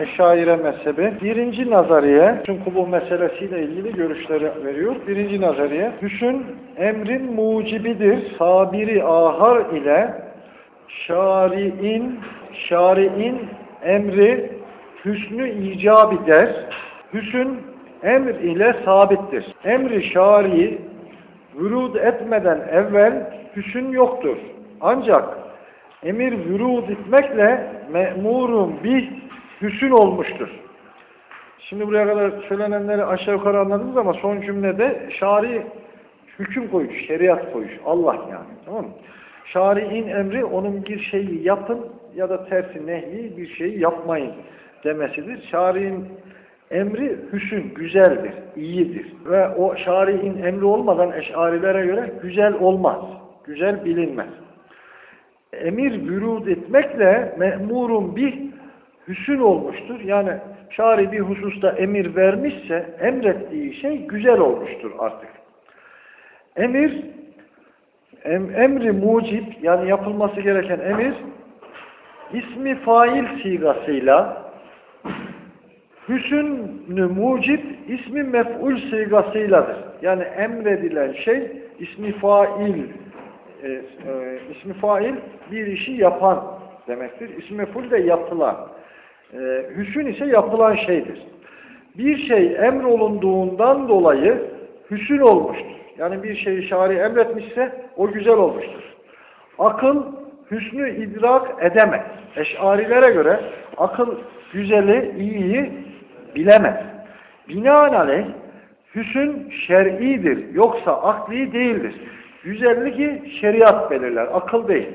Eşaire mezhebi. Birinci nazariye, çünkü bu meselesiyle ilgili görüşleri veriyor. Birinci nazariye, hüsn emrin mucibidir. Sabiri ahar ile şari'in, şari'in emri hüsnü icab eder. Hüsn emr ile sabittir. Emri şari vürud etmeden evvel hüsn yoktur. Ancak emir vürud etmekle me'murun bir hüsün olmuştur. Şimdi buraya kadar söylenenleri aşağı yukarı anladınız ama son cümlede şari hüküm koymuş, şeriat koymuş. Allah yani. Tamam mı? Şari'in emri onun bir şeyi yapın ya da tersi nehyi bir şeyi yapmayın demesidir. Şari'in emri hüsün, güzeldir, iyidir. Ve o şari'in emri olmadan eşarilere göre güzel olmaz. Güzel bilinmez. Emir vürud etmekle me'murun bir hüsün olmuştur. Yani şari bir hususta emir vermişse emrettiği şey güzel olmuştur artık. Emir em, emri mucib yani yapılması gereken emir ismi fail sigasıyla hüsnü mucib ismi mef'ul sigasıyladır. Yani emredilen şey ismi fail e, e, ismi fail bir işi yapan demektir. İsmi mef'ul de yapılan. E, hüsün ise yapılan şeydir. Bir şey emrolunduğundan dolayı hüsün olmuştur. Yani bir şeyi şari emretmişse o güzel olmuştur. Akıl hüsnü idrak edemez. Eşarilere göre akıl güzeli, iyiyi bilemez. Binaenaleyh hüsün şer'idir. Yoksa akli değildir. Güzelliği şeriat belirler. Akıl değil.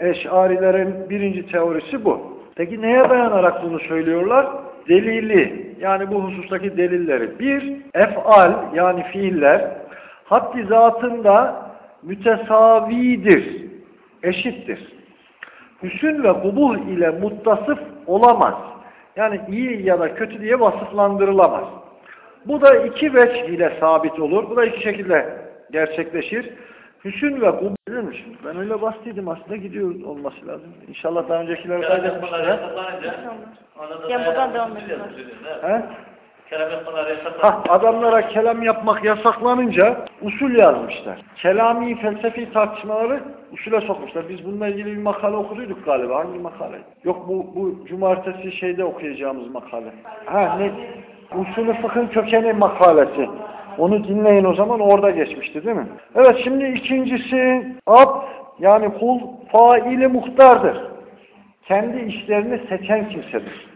Eşarilerin birinci teorisi bu. Peki neye dayanarak bunu söylüyorlar? Delili. Yani bu husustaki delilleri. Bir, efal yani fiiller haddi zatında mütesavidir. Eşittir. Hüsün ve kubuh ile muttasıf olamaz. Yani iyi ya da kötü diye vasıflandırılamaz. Bu da iki veç ile sabit olur. Bu da iki şekilde gerçekleşir. Hüsün ve kubuh Ben öyle bastıydım aslında gidiyor olması lazım. İnşallah daha öncekiler kaydetmişler. Ya buradan devam edelim. He? Hah, adamlara kelam yapmak yasaklanınca usul yazmışlar. Kelami felsefi tartışmaları usule sokmuşlar. Biz bununla ilgili bir makale okuduyduk galiba. Hangi makale? Yok bu, bu cumartesi şeyde okuyacağımız makale. Ha ne? Usulü fıkhın kökeni makalesi. Onu dinleyin o zaman orada geçmişti değil mi? Evet şimdi ikincisi ab yani kul faili muhtardır. Kendi işlerini seçen kimsedir.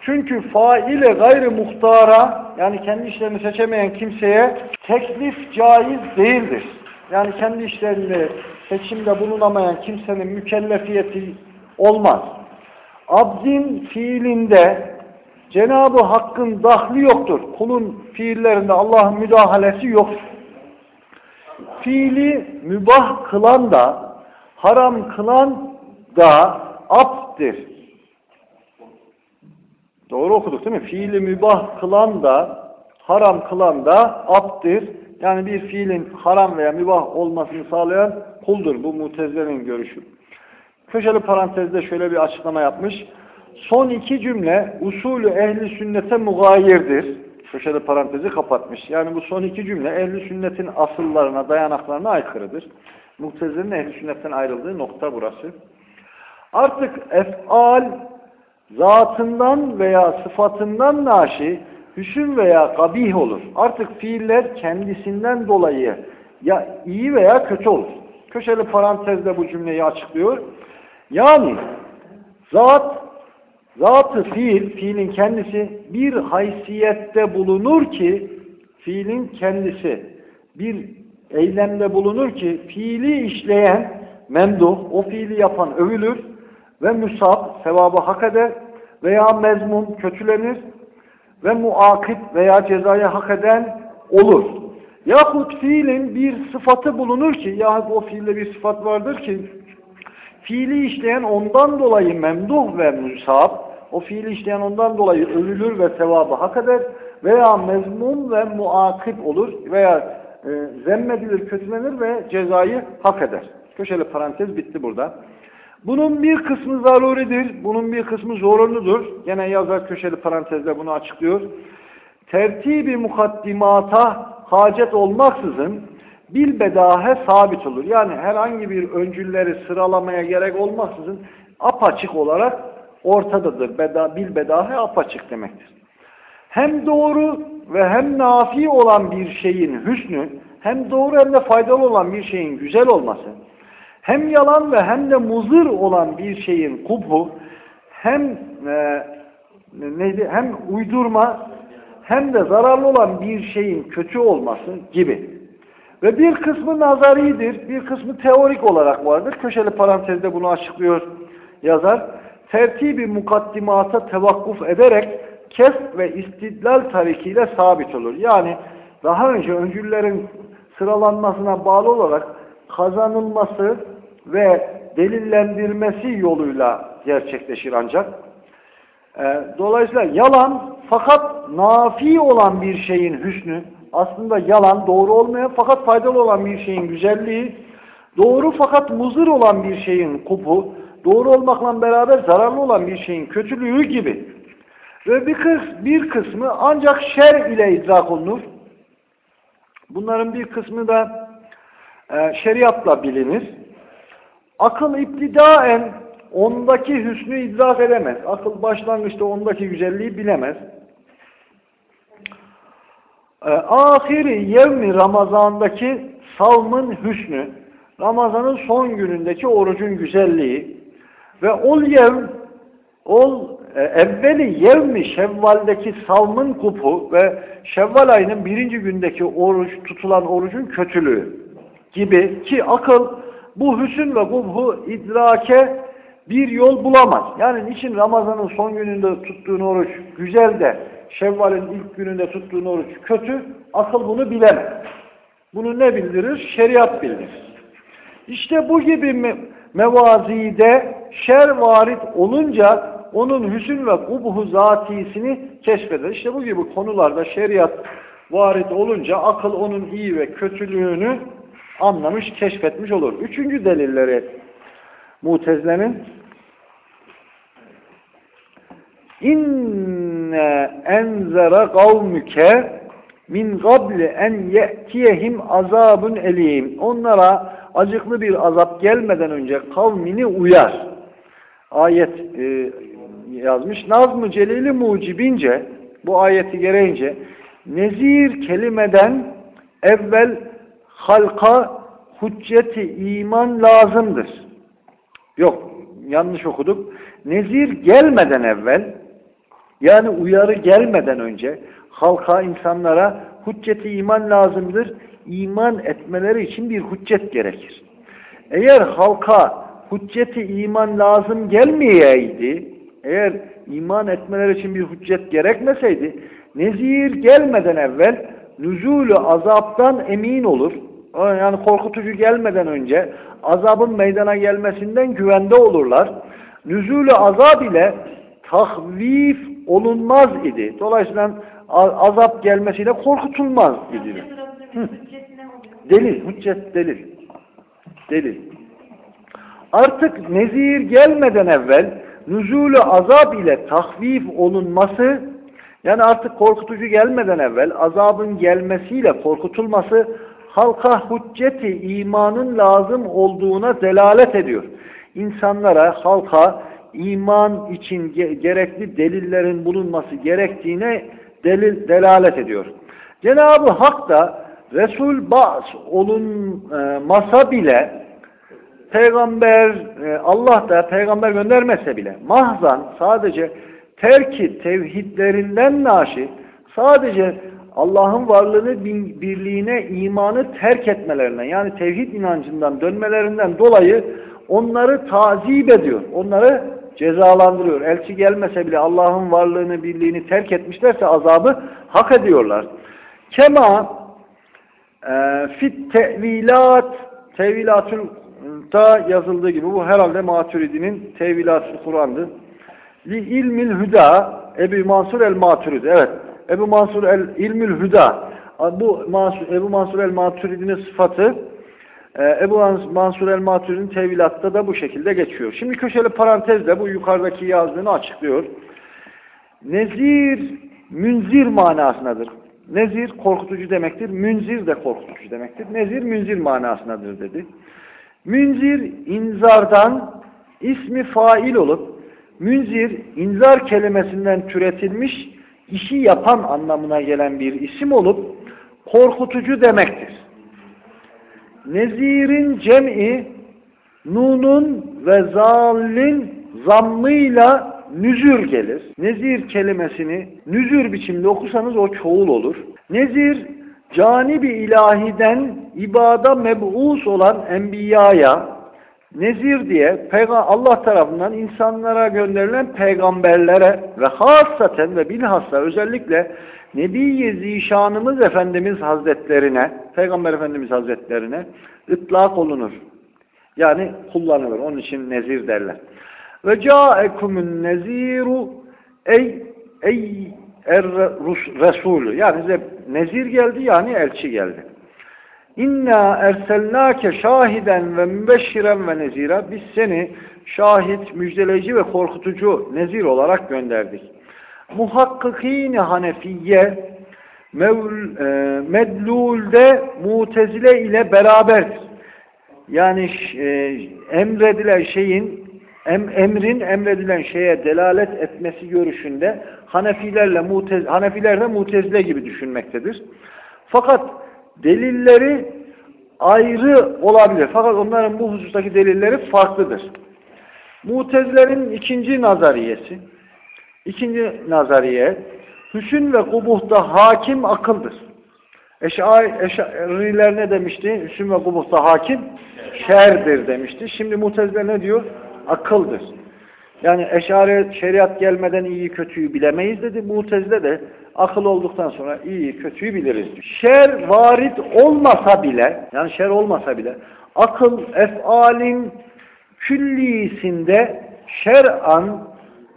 Çünkü faile gayrı muhtara yani kendi işlerini seçemeyen kimseye teklif caiz değildir. Yani kendi işlerini seçimde bulunamayan kimsenin mükellefiyeti olmaz. Abdin fiilinde Cenab-ı Hakk'ın dahli yoktur. Kulun fiillerinde Allah'ın müdahalesi yoktur. Fiili mübah kılan da haram kılan da abddir. Doğru okuduk değil mi? Fiili mübah kılan da, haram kılan da abdir. Yani bir fiilin haram veya mübah olmasını sağlayan kuldur. Bu mutezilerin görüşü. Köşeli parantezde şöyle bir açıklama yapmış. Son iki cümle usulü ehli sünnete mugayirdir. Köşeli parantezi kapatmış. Yani bu son iki cümle ehli sünnetin asıllarına, dayanaklarına aykırıdır. Mutezilerin ehli sünnetten ayrıldığı nokta burası. Artık efal zatından veya sıfatından naşi hüsün veya kabih olur. Artık fiiller kendisinden dolayı ya iyi veya kötü olur. Köşeli parantezde bu cümleyi açıklıyor. Yani zat zatı fiil, fiilin kendisi bir haysiyette bulunur ki fiilin kendisi bir eylemde bulunur ki fiili işleyen memduh, o fiili yapan övülür ve musab sevabı hak eder veya mezmum kötülenir ve muakip veya cezayı hak eden olur. Yahut fiilin bir sıfatı bulunur ki yahut o fiilde bir sıfat vardır ki fiili işleyen ondan dolayı memduh ve musab o fiili işleyen ondan dolayı övülür ve sevabı hak eder veya mezmum ve muakip olur veya e, zemmedilir, kötülenir ve cezayı hak eder. Köşeli parantez bitti burada. Bunun bir kısmı zaruridir, bunun bir kısmı zorunludur. Gene yazar köşeli parantezle bunu açıklıyor. Tertibi mukaddimata hacet olmaksızın bilbedahe sabit olur. Yani herhangi bir öncülleri sıralamaya gerek olmaksızın apaçık olarak ortadadır. Beda, bilbedahe apaçık demektir. Hem doğru ve hem nafi olan bir şeyin hüsnü, hem doğru hem de faydalı olan bir şeyin güzel olması, hem yalan ve hem de muzır olan bir şeyin kubhu, hem e, neydi, hem uydurma hem de zararlı olan bir şeyin kötü olması gibi. Ve bir kısmı nazaridir, bir kısmı teorik olarak vardır. Köşeli parantezde bunu açıklıyor yazar. Tertibi mukaddimata tevakkuf ederek kes ve istidlal tarikiyle sabit olur. Yani daha önce öncüllerin sıralanmasına bağlı olarak kazanılması ve delillendirmesi yoluyla gerçekleşir ancak. E, dolayısıyla yalan fakat nafi olan bir şeyin hüsnü, aslında yalan, doğru olmayan fakat faydalı olan bir şeyin güzelliği, doğru fakat muzır olan bir şeyin kupu, doğru olmakla beraber zararlı olan bir şeyin kötülüğü gibi. Ve bir, kıs bir kısmı ancak şer ile idrak olunur. Bunların bir kısmı da e, şeriatla bilinir. Akıl iptidaen ondaki hüsnü idrak edemez. Akıl başlangıçta ondaki güzelliği bilemez. E, ahiri yevmi Ramazan'daki savmın hüsnü, Ramazan'ın son günündeki orucun güzelliği ve ol yevm, ol e, evveli yevmi Şevval'deki savmın kupu ve Şevval ayının birinci gündeki oruç, tutulan orucun kötülüğü gibi ki akıl bu hüsün ve kubhu idrake bir yol bulamaz. Yani niçin Ramazan'ın son gününde tuttuğun oruç güzel de Şevval'in ilk gününde tuttuğun oruç kötü, akıl bunu bilemez. Bunu ne bildirir? Şeriat bildirir. İşte bu gibi me mevazide şer varit olunca onun hüsün ve kubhu zatisini keşfeder. İşte bu gibi konularda şeriat varit olunca akıl onun iyi ve kötülüğünü anlamış, keşfetmiş olur. Üçüncü delilleri Mutezile'nin İnne enzere kavmüke min gabli en ye'tiyehim azabun elim. Onlara acıklı bir azap gelmeden önce kavmini uyar. Ayet e, yazmış. Nazm-ı Celili mucibince bu ayeti gereğince nezir kelimeden evvel halka hücceti iman lazımdır. Yok, yanlış okuduk. Nezir gelmeden evvel yani uyarı gelmeden önce halka, insanlara hücceti iman lazımdır. İman etmeleri için bir hüccet gerekir. Eğer halka hücceti iman lazım gelmeyeydi, eğer iman etmeleri için bir hüccet gerekmeseydi, nezir gelmeden evvel nüzulü azaptan emin olur. Yani korkutucu gelmeden önce azabın meydana gelmesinden güvende olurlar. Nüzulü azab ile tahvif olunmaz idi. Dolayısıyla azap gelmesiyle korkutulmaz idi. Delil, hüccet delil. Delil. Artık nezir gelmeden evvel nüzulü azab ile tahvif olunması yani artık korkutucu gelmeden evvel azabın gelmesiyle korkutulması halka hücceti imanın lazım olduğuna delalet ediyor. İnsanlara, halka iman için gerekli delillerin bulunması gerektiğine delil delalet ediyor. Cenab-ı Hak da Resul Ba'z olunmasa bile peygamber e, Allah da peygamber göndermese bile mahzan sadece terki tevhidlerinden naşi sadece Allah'ın varlığını birliğine imanı terk etmelerinden yani tevhid inancından dönmelerinden dolayı onları tazip ediyor. Onları cezalandırıyor. Elçi gelmese bile Allah'ın varlığını, birliğini terk etmişlerse azabı hak ediyorlar. Kema e, fit tevilat tevilatında yazıldığı gibi bu herhalde Maturidi'nin tevilatı Kur'an'dı. Li ilmil hüda Ebu Mansur el Maturidi. Evet. Ebu Mansur el ilmül hüda. Bu Mansur, Ebu Mansur el Maturidi'nin sıfatı Ee, Ebu Mansur el-Maturi'nin tevilatta da bu şekilde geçiyor. Şimdi köşeli parantezle bu yukarıdaki yazdığını açıklıyor. Nezir, münzir manasındadır. Nezir korkutucu demektir. Münzir de korkutucu demektir. Nezir, münzir manasındadır dedi. Münzir, inzardan ismi fail olup, münzir, inzar kelimesinden türetilmiş, işi yapan anlamına gelen bir isim olup, korkutucu demektir. Nezirin cem'i, nunun ve zallin zammıyla nüzür gelir. Nezir kelimesini nüzür biçimde okursanız o çoğul olur. Nezir canibi ilahiden ibada meb'us olan enbiyaya nezir diye Allah tarafından insanlara gönderilen peygamberlere ve hasaten ve bilhassa özellikle Nebi-i Zişanımız Efendimiz Hazretlerine, Peygamber Efendimiz Hazretlerine ıtlak olunur. Yani kullanılır. Onun için nezir derler. Ve ca'ekumun neziru ey ey er resulü. Yani size nezir geldi yani elçi geldi. İnna erselnake şahiden ve mübeşşiren ve nezira. Biz seni şahit, müjdeleyici ve korkutucu nezir olarak gönderdik. Muhakkikîn Hanefiye mevl, e, medlulde mutezile ile beraberdir. Yani e, emredilen şeyin em, emrin emredilen şeye delalet etmesi görüşünde Hanefilerle mutez, Hanefiler de mutezile gibi düşünmektedir. Fakat delilleri ayrı olabilir. Fakat onların bu husustaki delilleri farklıdır. Mutezilerin ikinci nazariyesi, ikinci nazariye, hüsün ve kubuhta hakim akıldır. Eşariler ne demişti? Hüsün ve kubuhta hakim şerdir demişti. Şimdi muteziler ne diyor? Akıldır. Yani eşari şeriat gelmeden iyi kötüyü bilemeyiz dedi. Mutezile de akıl olduktan sonra iyi kötüyü biliriz. Şer varit olmasa bile, yani şer olmasa bile akıl efalin küllisinde şer'an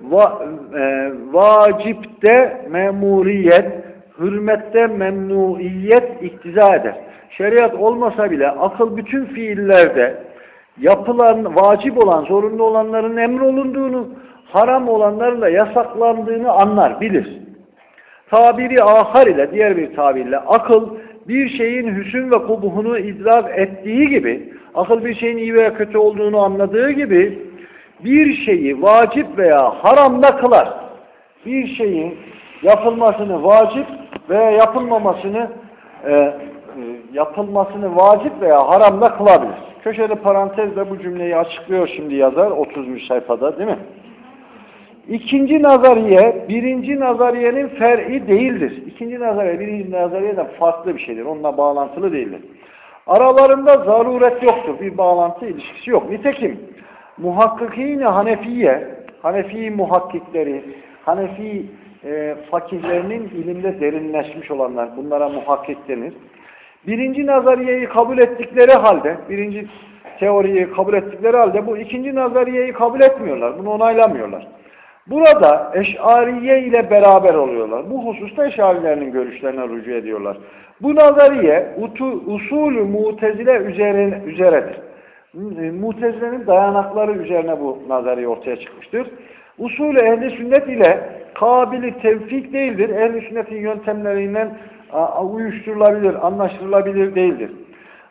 va, e, vacipte memuriyet, hürmette memnuiyet iktiza eder. Şeriat olmasa bile akıl bütün fiillerde yapılan, vacip olan, zorunlu olanların emrolunduğunu, haram olanların da yasaklandığını anlar, bilir. Tabiri ahar ile, diğer bir tabirle akıl bir şeyin hüsün ve kubuhunu idrak ettiği gibi, akıl bir şeyin iyi veya kötü olduğunu anladığı gibi, bir şeyi vacip veya haramda kılar. Bir şeyin yapılmasını vacip veya yapılmamasını e, yapılmasını vacip veya haramda kılabilir. Köşede parantezle bu cümleyi açıklıyor şimdi yazar 30. sayfada değil mi? İkinci nazariye, birinci nazariyenin fer'i değildir. İkinci nazariye, birinci nazariyeden farklı bir şeydir. Onunla bağlantılı değildir. Aralarında zaruret yoktur. Bir bağlantı ilişkisi yok. Nitekim muhakkikine Hanefiye, Hanefi muhakkikleri, Hanefi e, fakirlerinin ilimde derinleşmiş olanlar, bunlara muhakkik denir. Birinci nazariyeyi kabul ettikleri halde, birinci teoriyi kabul ettikleri halde bu ikinci nazariyeyi kabul etmiyorlar, bunu onaylamıyorlar. Burada eşariye ile beraber oluyorlar. Bu hususta eşarilerinin görüşlerine rücu ediyorlar. Bu nazariye usulü mutezile üzerine, üzeredir. Mutezilenin dayanakları üzerine bu nazariye ortaya çıkmıştır. Usulü ehli sünnet ile kabili tevfik değildir. Ehli sünnetin yöntemlerinden uyuşturulabilir, anlaştırılabilir değildir.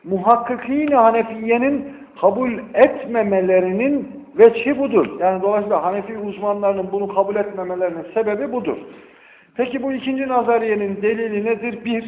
Muhakkikine Hanefiye'nin kabul etmemelerinin veçhi budur. Yani dolayısıyla Hanefi uzmanlarının bunu kabul etmemelerinin sebebi budur. Peki bu ikinci nazariyenin delili nedir? Bir,